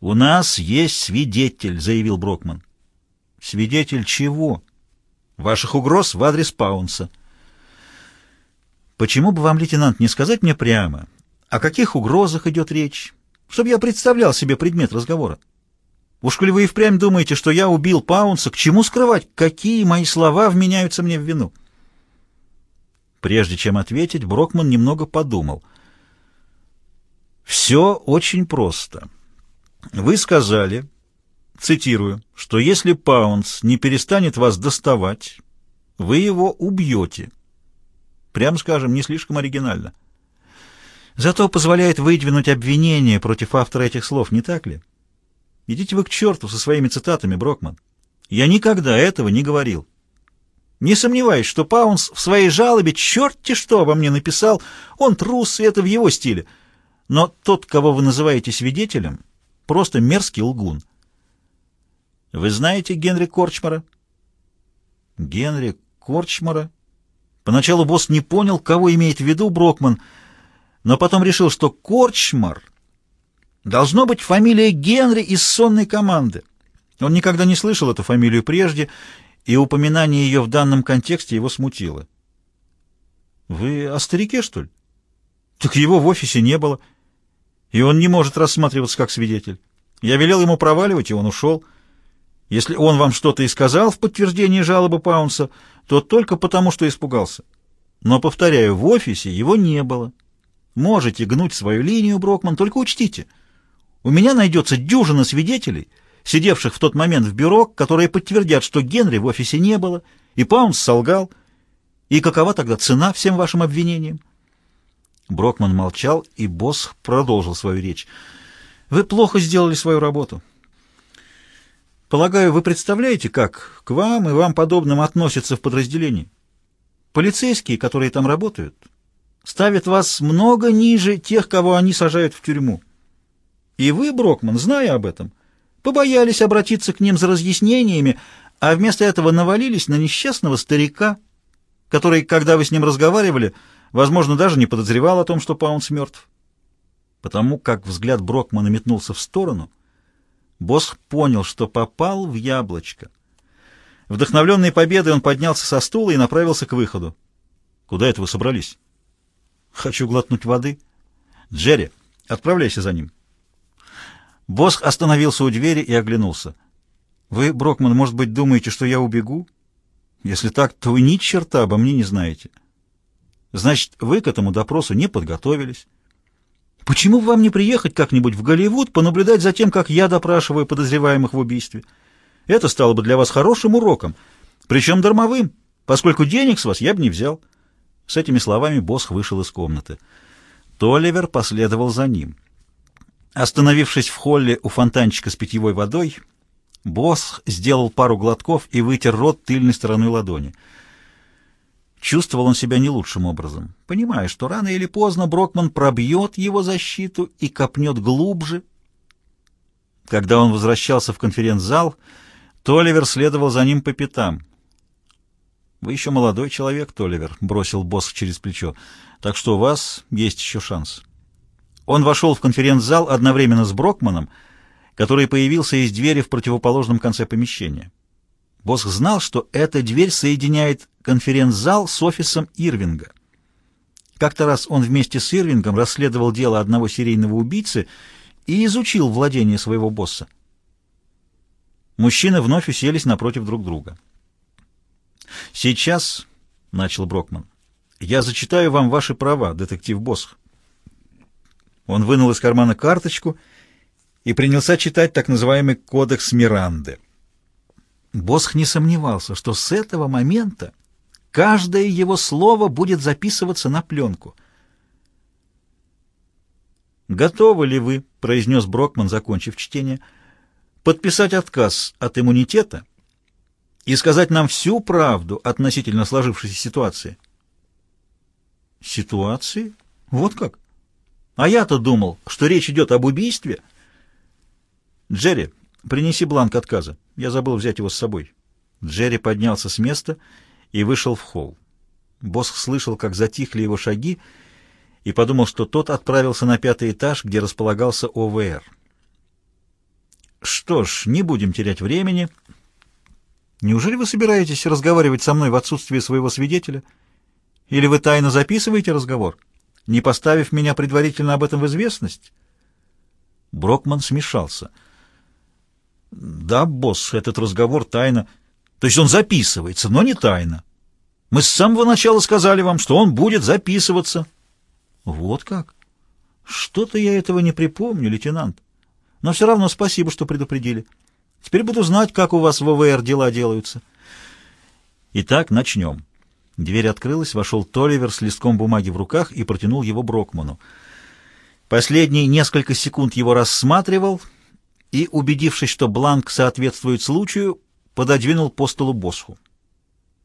«У нас есть свидетель», — заявил Брокман. «Свидетель чего?» «Ваших угроз в адрес Паунса». «Почему бы вам, лейтенант, не сказать мне прямо, о каких угрозах идет речь, чтобы я представлял себе предмет разговора? Уж коли вы и впрямь думаете, что я убил Паунса, к чему скрывать, какие мои слова вменяются мне в вину?» Прежде чем ответить, Брокман немного подумал. «Все очень просто». Вы сказали, цитирую, что если Паунс не перестанет вас доставать, вы его убьете. Прям скажем, не слишком оригинально. Зато позволяет выдвинуть обвинение против автора этих слов, не так ли? Идите вы к черту со своими цитатами, Брокман. Я никогда этого не говорил. Не сомневаюсь, что Паунс в своей жалобе черти что обо мне написал, он трус, и это в его стиле. Но тот, кого вы называете свидетелем, Просто мерзкий лгун. Вы знаете Генри Корчмара? Генри Корчмара? Поначалу босс не понял, кого имеет в виду Брокман, но потом решил, что Корчмар должно быть фамилия Генри из сонной команды. Он никогда не слышал эту фамилию прежде, и упоминание ее в данном контексте его смутило. «Вы о старике, что ли?» «Так его в офисе не было» и он не может рассматриваться как свидетель. Я велел ему проваливать, и он ушел. Если он вам что-то и сказал в подтверждение жалобы Паунса, то только потому, что испугался. Но, повторяю, в офисе его не было. Можете гнуть свою линию, Брокман, только учтите. У меня найдется дюжина свидетелей, сидевших в тот момент в бюро, которые подтвердят, что Генри в офисе не было, и Паунс солгал. И какова тогда цена всем вашим обвинениям? Брокман молчал, и босс продолжил свою речь. «Вы плохо сделали свою работу. Полагаю, вы представляете, как к вам и вам подобным относятся в подразделении? Полицейские, которые там работают, ставят вас много ниже тех, кого они сажают в тюрьму. И вы, Брокман, зная об этом, побоялись обратиться к ним за разъяснениями, а вместо этого навалились на несчастного старика, который, когда вы с ним разговаривали, Возможно, даже не подозревал о том, что Паунс мертв. Потому как взгляд Брокмана метнулся в сторону, босс понял, что попал в яблочко. Вдохновленный победой он поднялся со стула и направился к выходу. «Куда это вы собрались?» «Хочу глотнуть воды». «Джерри, отправляйся за ним». Босс остановился у двери и оглянулся. «Вы, Брокман, может быть, думаете, что я убегу? Если так, то вы ни черта обо мне не знаете». Значит, вы к этому допросу не подготовились. Почему вам не приехать как-нибудь в Голливуд, понаблюдать за тем, как я допрашиваю подозреваемых в убийстве? Это стало бы для вас хорошим уроком, причем дармовым, поскольку денег с вас я бы не взял. С этими словами босс вышел из комнаты. Толивер последовал за ним. Остановившись в холле у фонтанчика с питьевой водой, босс сделал пару глотков и вытер рот тыльной стороной ладони — Чувствовал он себя не лучшим образом, понимая, что рано или поздно Брокман пробьет его защиту и копнет глубже. Когда он возвращался в конференц-зал, Толивер следовал за ним по пятам. «Вы еще молодой человек, Толивер», — бросил босс через плечо, — «так что у вас есть еще шанс». Он вошел в конференц-зал одновременно с Брокманом, который появился из двери в противоположном конце помещения. Босс знал, что эта дверь соединяет конференц-зал с офисом Ирвинга. Как-то раз он вместе с Ирвингом расследовал дело одного серийного убийцы и изучил владение своего босса. Мужчины вновь уселись напротив друг друга. «Сейчас», — начал Брокман, — «я зачитаю вам ваши права, детектив Босх». Он вынул из кармана карточку и принялся читать так называемый «Кодекс Миранды». Босх не сомневался, что с этого момента каждое его слово будет записываться на пленку. «Готовы ли вы, — произнес Брокман, закончив чтение, — подписать отказ от иммунитета и сказать нам всю правду относительно сложившейся ситуации?» «Ситуации? Вот как? А я-то думал, что речь идет об убийстве». «Джерри, принеси бланк отказа». Я забыл взять его с собой. Джерри поднялся с места и вышел в холл. Босс слышал, как затихли его шаги, и подумал, что тот отправился на пятый этаж, где располагался ОВР. Что ж, не будем терять времени. Неужели вы собираетесь разговаривать со мной в отсутствие своего свидетеля? Или вы тайно записываете разговор, не поставив меня предварительно об этом в известность? Брокман смешался. Да, босс, этот разговор тайно. То есть он записывается, но не тайно. Мы с самого начала сказали вам, что он будет записываться. Вот как? Что-то я этого не припомню, лейтенант. Но все равно спасибо, что предупредили. Теперь буду знать, как у вас в ВВР дела делаются. Итак, начнем. Дверь открылась, вошел Толивер с листком бумаги в руках и протянул его Брокману. Последний несколько секунд его рассматривал и, убедившись, что бланк соответствует случаю, пододвинул по столу Босху.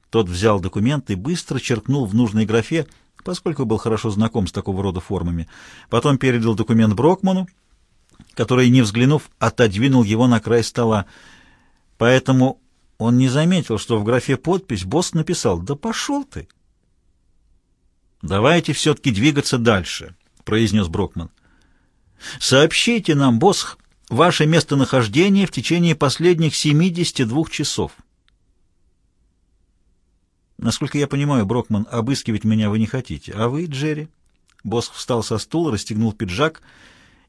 Тот взял документ и быстро черкнул в нужной графе, поскольку был хорошо знаком с такого рода формами. Потом передал документ Брокману, который, не взглянув, отодвинул его на край стола. Поэтому он не заметил, что в графе подпись босс написал «Да пошел ты!» «Давайте все-таки двигаться дальше», — произнес Брокман. «Сообщите нам, босс, ваше местонахождение в течение последних 72 часов». Насколько я понимаю, Брокман, обыскивать меня вы не хотите. А вы, Джерри? Босс встал со стула, расстегнул пиджак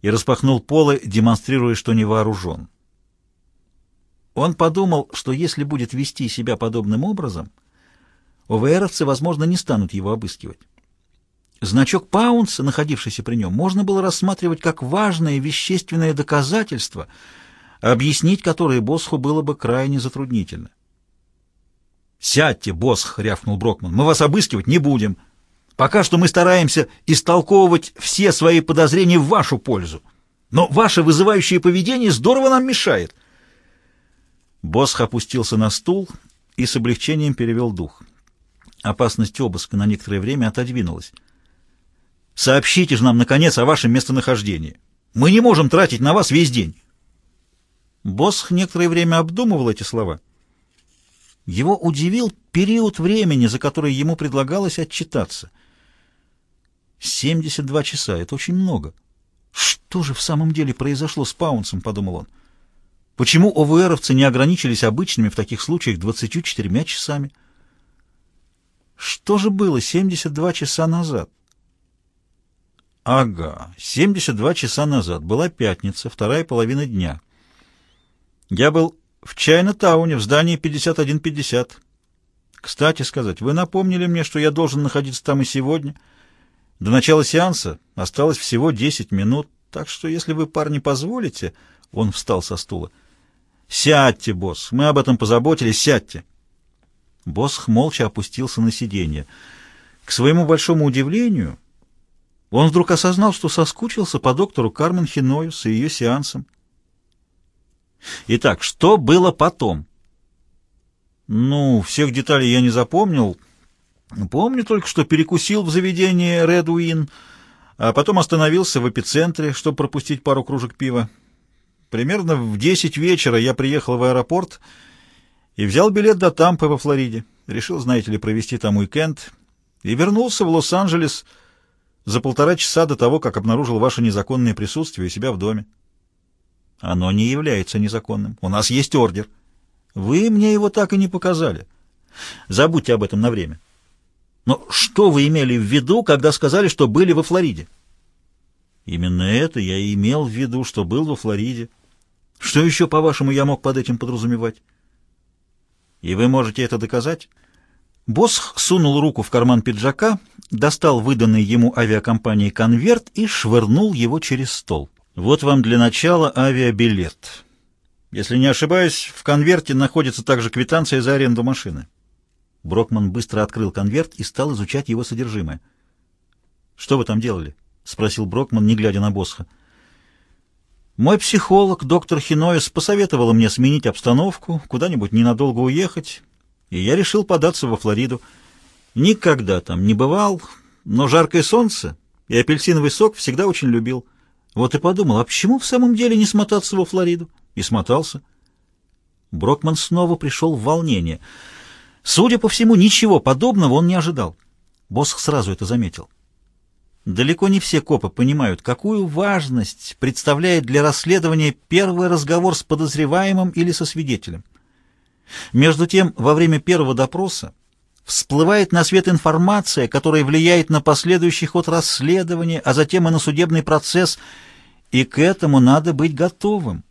и распахнул полы, демонстрируя, что не вооружен. Он подумал, что если будет вести себя подобным образом, ОВРовцы, возможно, не станут его обыскивать. Значок Паунса, находившийся при нем, можно было рассматривать как важное вещественное доказательство, объяснить которое Босху было бы крайне затруднительно. «Сядьте, босс!» — рявкнул Брокман. «Мы вас обыскивать не будем. Пока что мы стараемся истолковывать все свои подозрения в вашу пользу. Но ваше вызывающее поведение здорово нам мешает». Босх опустился на стул и с облегчением перевел дух. Опасность обыска на некоторое время отодвинулась. «Сообщите же нам, наконец, о вашем местонахождении. Мы не можем тратить на вас весь день». Босх некоторое время обдумывал эти слова — его удивил период времени, за который ему предлагалось отчитаться. 72 часа — это очень много. Что же в самом деле произошло с Паунсом, подумал он. Почему ОВРовцы не ограничились обычными в таких случаях 24 часами? Что же было 72 часа назад? Ага, 72 часа назад. Была пятница, вторая половина дня. Я был в Чайна-тауне, в здании 5150. Кстати сказать, вы напомнили мне, что я должен находиться там и сегодня. До начала сеанса осталось всего 10 минут, так что, если вы, парни, позволите... Он встал со стула. «Сядьте, босс, мы об этом позаботились, сядьте». Босс молча опустился на сиденье. К своему большому удивлению, он вдруг осознал, что соскучился по доктору Кармен Хиноюс и ее сеансам. Итак, что было потом? Ну, всех деталей я не запомнил. Помню только, что перекусил в заведении Red Win, а потом остановился в эпицентре, чтобы пропустить пару кружек пива. Примерно в 10 вечера я приехал в аэропорт и взял билет до Тампы во Флориде. Решил, знаете ли, провести там уикенд. И вернулся в Лос-Анджелес за полтора часа до того, как обнаружил ваше незаконное присутствие у себя в доме. Оно не является незаконным. У нас есть ордер. Вы мне его так и не показали. Забудьте об этом на время. Но что вы имели в виду, когда сказали, что были во Флориде? Именно это я и имел в виду, что был во Флориде. Что еще, по-вашему, я мог под этим подразумевать? И вы можете это доказать? Босх сунул руку в карман пиджака, достал выданный ему авиакомпанией конверт и швырнул его через стол. Вот вам для начала авиабилет. Если не ошибаюсь, в конверте находится также квитанция за аренду машины. Брокман быстро открыл конверт и стал изучать его содержимое. «Что вы там делали?» — спросил Брокман, не глядя на Босха. «Мой психолог, доктор Хиноис, посоветовал мне сменить обстановку, куда-нибудь ненадолго уехать, и я решил податься во Флориду. Никогда там не бывал, но жаркое солнце и апельсиновый сок всегда очень любил». Вот и подумал, а почему в самом деле не смотаться во Флориду? И смотался. Брокман снова пришел в волнение. Судя по всему, ничего подобного он не ожидал. Босс сразу это заметил. Далеко не все копы понимают, какую важность представляет для расследования первый разговор с подозреваемым или со свидетелем. Между тем, во время первого допроса всплывает на свет информация, которая влияет на последующий ход расследования, а затем и на судебный процесс, и к этому надо быть готовым.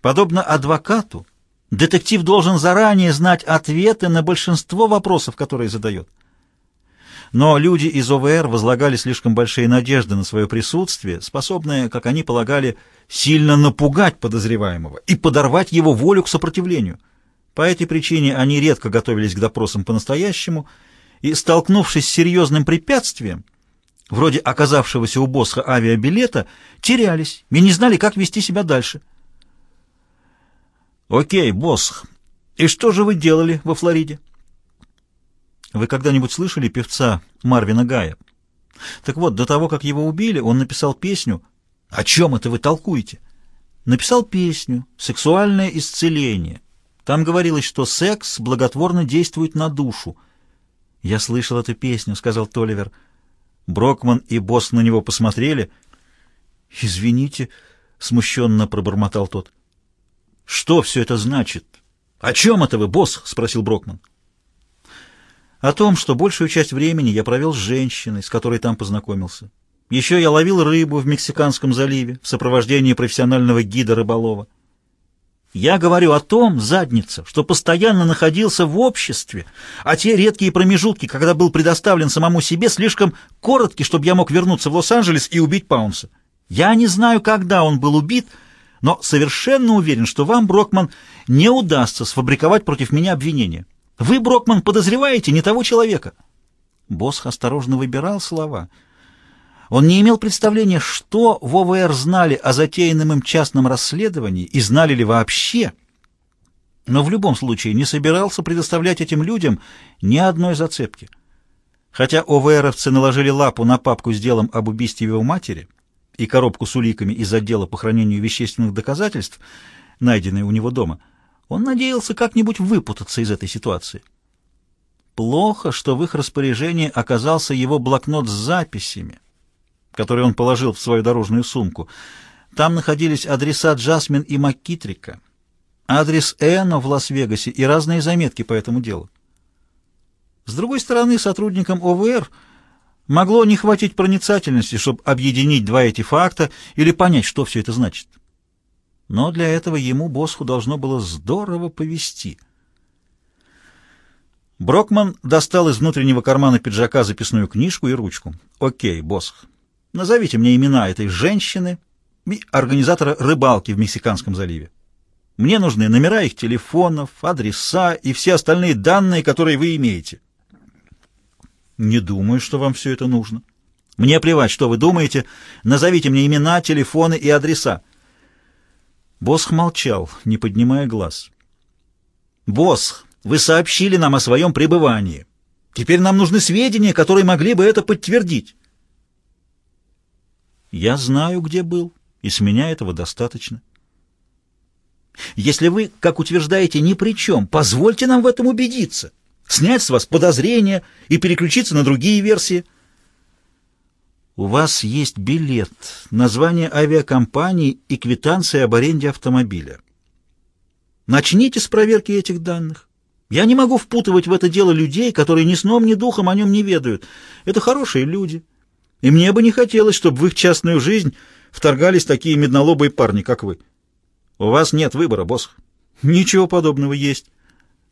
Подобно адвокату, детектив должен заранее знать ответы на большинство вопросов, которые задает. Но люди из ОВР возлагали слишком большие надежды на свое присутствие, способное, как они полагали, сильно напугать подозреваемого и подорвать его волю к сопротивлению. По этой причине они редко готовились к допросам по-настоящему, и, столкнувшись с серьезным препятствием, вроде оказавшегося у Босха авиабилета, терялись и не знали, как вести себя дальше. «Окей, Босх, и что же вы делали во Флориде?» Вы когда-нибудь слышали певца Марвина Гая? Так вот, до того, как его убили, он написал песню. О чем это вы толкуете? Написал песню «Сексуальное исцеление». Там говорилось, что секс благотворно действует на душу. «Я слышал эту песню», — сказал Толивер. Брокман и босс на него посмотрели. «Извините», — смущенно пробормотал тот. «Что все это значит?» «О чем это вы, босс?» — спросил Брокман. О том, что большую часть времени я провел с женщиной, с которой там познакомился. Еще я ловил рыбу в Мексиканском заливе в сопровождении профессионального гида-рыболова. Я говорю о том, задница, что постоянно находился в обществе, а те редкие промежутки, когда был предоставлен самому себе, слишком коротки, чтобы я мог вернуться в Лос-Анджелес и убить Паунса. Я не знаю, когда он был убит, но совершенно уверен, что вам, Брокман, не удастся сфабриковать против меня обвинение. Вы, Брокман, подозреваете не того человека. Босх осторожно выбирал слова. Он не имел представления, что в ОВР знали о затеянном им частном расследовании и знали ли вообще, но в любом случае не собирался предоставлять этим людям ни одной зацепки. Хотя ОВРовцы наложили лапу на папку с делом об убийстве его матери и коробку с уликами из отдела по хранению вещественных доказательств, найденные у него дома, он надеялся как-нибудь выпутаться из этой ситуации. Плохо, что в их распоряжении оказался его блокнот с записями, который он положил в свою дорожную сумку. Там находились адреса Джасмин и Маккитрика, адрес Эно в Лас-Вегасе и разные заметки по этому делу. С другой стороны, сотрудникам ОВР могло не хватить проницательности, чтобы объединить два эти факта или понять, что все это значит. Но для этого ему, Босху, должно было здорово повести. Брокман достал из внутреннего кармана пиджака записную книжку и ручку. «Окей, Босх, назовите мне имена этой женщины и организатора рыбалки в Мексиканском заливе. Мне нужны номера их телефонов, адреса и все остальные данные, которые вы имеете». «Не думаю, что вам все это нужно». «Мне плевать, что вы думаете. Назовите мне имена, телефоны и адреса». Босх молчал, не поднимая глаз. «Босх, вы сообщили нам о своем пребывании. Теперь нам нужны сведения, которые могли бы это подтвердить». «Я знаю, где был, и с меня этого достаточно». «Если вы, как утверждаете, ни при чем, позвольте нам в этом убедиться, снять с вас подозрения и переключиться на другие версии». У вас есть билет, название авиакомпании и квитанция об аренде автомобиля. Начните с проверки этих данных. Я не могу впутывать в это дело людей, которые ни сном, ни духом о нем не ведают. Это хорошие люди. И мне бы не хотелось, чтобы в их частную жизнь вторгались такие меднолобые парни, как вы. У вас нет выбора, босс. Ничего подобного есть.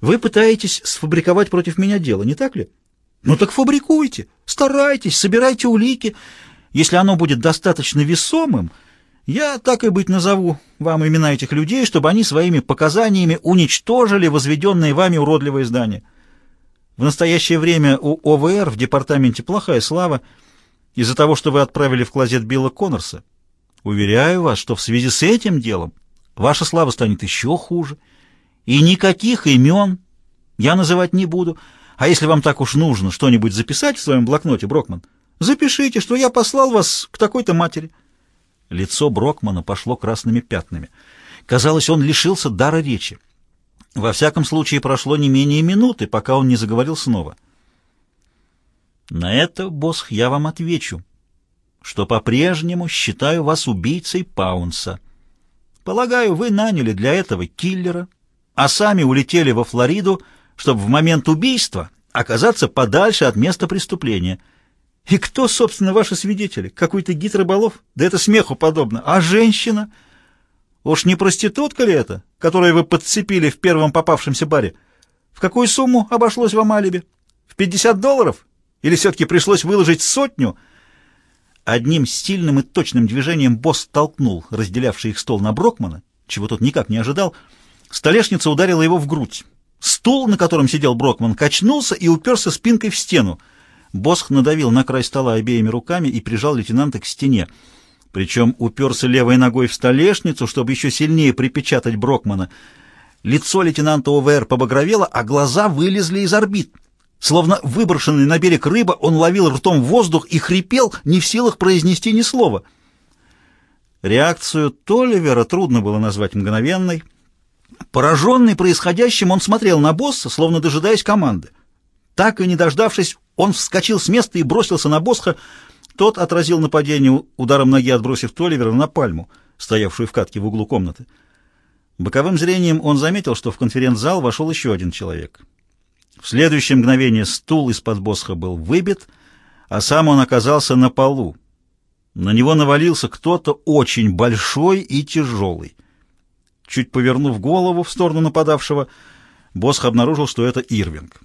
Вы пытаетесь сфабриковать против меня дело, не так ли? Ну так фабрикуйте, старайтесь, собирайте улики. Если оно будет достаточно весомым, я, так и быть, назову вам имена этих людей, чтобы они своими показаниями уничтожили возведенные вами уродливые здания. В настоящее время у ОВР в департаменте плохая слава из-за того, что вы отправили в клозет Билла Коннорса. Уверяю вас, что в связи с этим делом ваша слава станет еще хуже. И никаких имен я называть не буду, а если вам так уж нужно что-нибудь записать в своем блокноте, Брокман, запишите, что я послал вас к такой-то матери». Лицо Брокмана пошло красными пятнами. Казалось, он лишился дара речи. Во всяком случае, прошло не менее минуты, пока он не заговорил снова. «На это, босс, я вам отвечу», что по-прежнему считаю вас убийцей Паунса. Полагаю, вы наняли для этого киллера, а сами улетели во Флориду, чтобы в момент убийства оказаться подальше от места преступления. И кто, собственно, ваши свидетели? Какой-то гид рыболов? Да это смеху подобно. А женщина? Уж не проститутка ли это, которую вы подцепили в первом попавшемся баре? В какую сумму обошлось вам алиби? В 50 долларов? Или все-таки пришлось выложить сотню? Одним стильным и точным движением босс толкнул разделявший их стол на Брокмана, чего тот никак не ожидал. Столешница ударила его в грудь. Стул, на котором сидел Брокман, качнулся и уперся спинкой в стену. Босх надавил на край стола обеими руками и прижал лейтенанта к стене. Причем уперся левой ногой в столешницу, чтобы еще сильнее припечатать Брокмана. Лицо лейтенанта ОВР побагровело, а глаза вылезли из орбит. Словно выброшенный на берег рыба, он ловил ртом воздух и хрипел, не в силах произнести ни слова. Реакцию Толивера трудно было назвать мгновенной. Пораженный происходящим, он смотрел на босса, словно дожидаясь команды. Так и не дождавшись, он вскочил с места и бросился на Босха. Тот отразил нападение ударом ноги, отбросив Толивера на пальму, стоявшую в катке в углу комнаты. Боковым зрением он заметил, что в конференц-зал вошел еще один человек — в следующее мгновение стул из-под босха был выбит, а сам он оказался на полу. На него навалился кто-то очень большой и тяжелый. Чуть повернув голову в сторону нападавшего, Босх обнаружил, что это Ирвинг.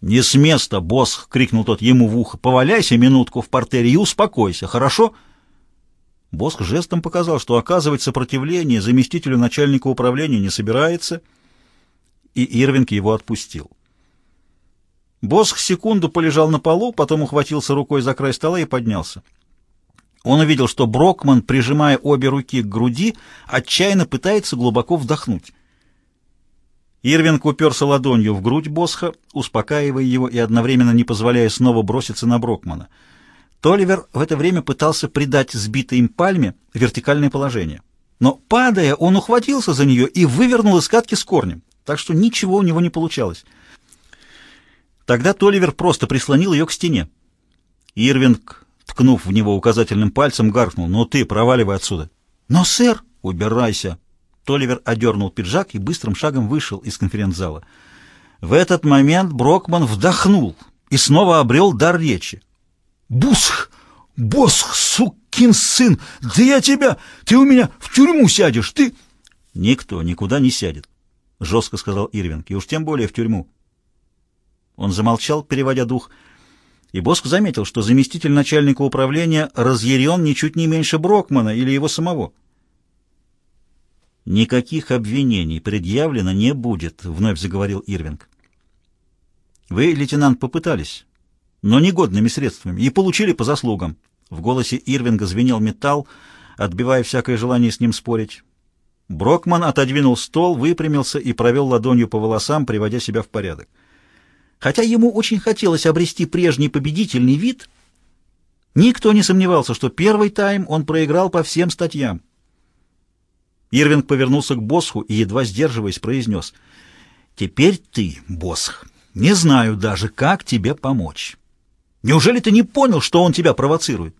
«Не с места, Босх!» — крикнул тот ему в ухо. «Поваляйся минутку в портере и успокойся, хорошо?» Босх жестом показал, что оказывать сопротивление заместителю начальника управления не собирается, и Ирвинг его отпустил. Босх секунду полежал на полу, потом ухватился рукой за край стола и поднялся. Он увидел, что Брокман, прижимая обе руки к груди, отчаянно пытается глубоко вдохнуть. Ирвинг уперся ладонью в грудь Босха, успокаивая его и одновременно не позволяя снова броситься на Брокмана. Толивер в это время пытался придать сбитой им пальме вертикальное положение. Но, падая, он ухватился за нее и вывернул из катки с корнем, так что ничего у него не получалось. Тогда Толивер просто прислонил ее к стене. Ирвинг, ткнув в него указательным пальцем, гаркнул. «Ну ты, проваливай отсюда!» «Но, сэр!» «Убирайся!» Толивер одернул пиджак и быстрым шагом вышел из конференц-зала. В этот момент Брокман вдохнул и снова обрел дар речи. «Бусх! Босх, сукин сын! Да я тебя! Ты у меня в тюрьму сядешь! Ты...» «Никто никуда не сядет», — жестко сказал Ирвинг, — «и уж тем более в тюрьму. Он замолчал, переводя дух, и Боск заметил, что заместитель начальника управления разъярен ничуть не меньше Брокмана или его самого. «Никаких обвинений предъявлено не будет», — вновь заговорил Ирвинг. «Вы, лейтенант, попытались, но негодными средствами, и получили по заслугам». В голосе Ирвинга звенел металл, отбивая всякое желание с ним спорить. Брокман отодвинул стол, выпрямился и провел ладонью по волосам, приводя себя в порядок. Хотя ему очень хотелось обрести прежний победительный вид, никто не сомневался, что первый тайм он проиграл по всем статьям. Ирвинг повернулся к Босху и, едва сдерживаясь, произнес, «Теперь ты, Босх, не знаю даже, как тебе помочь. Неужели ты не понял, что он тебя провоцирует?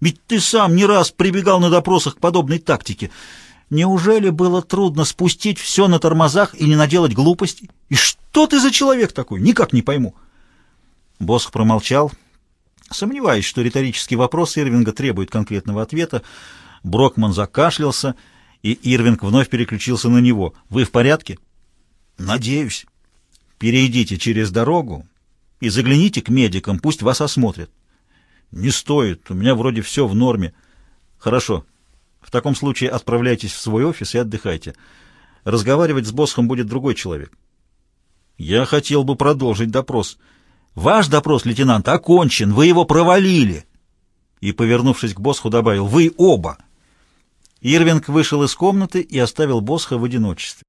Ведь ты сам не раз прибегал на допросах к подобной тактике». Неужели было трудно спустить все на тормозах и не наделать глупостей? И что ты за человек такой? Никак не пойму. Босх промолчал. Сомневаюсь, что риторический вопрос Ирвинга требует конкретного ответа. Брокман закашлялся, и Ирвинг вновь переключился на него. «Вы в порядке?» «Надеюсь. Перейдите через дорогу и загляните к медикам, пусть вас осмотрят». «Не стоит, у меня вроде все в норме». «Хорошо, в таком случае отправляйтесь в свой офис и отдыхайте. Разговаривать с боссом будет другой человек. Я хотел бы продолжить допрос. Ваш допрос, лейтенант, окончен. Вы его провалили. И, повернувшись к Босху, добавил, вы оба. Ирвинг вышел из комнаты и оставил Босха в одиночестве.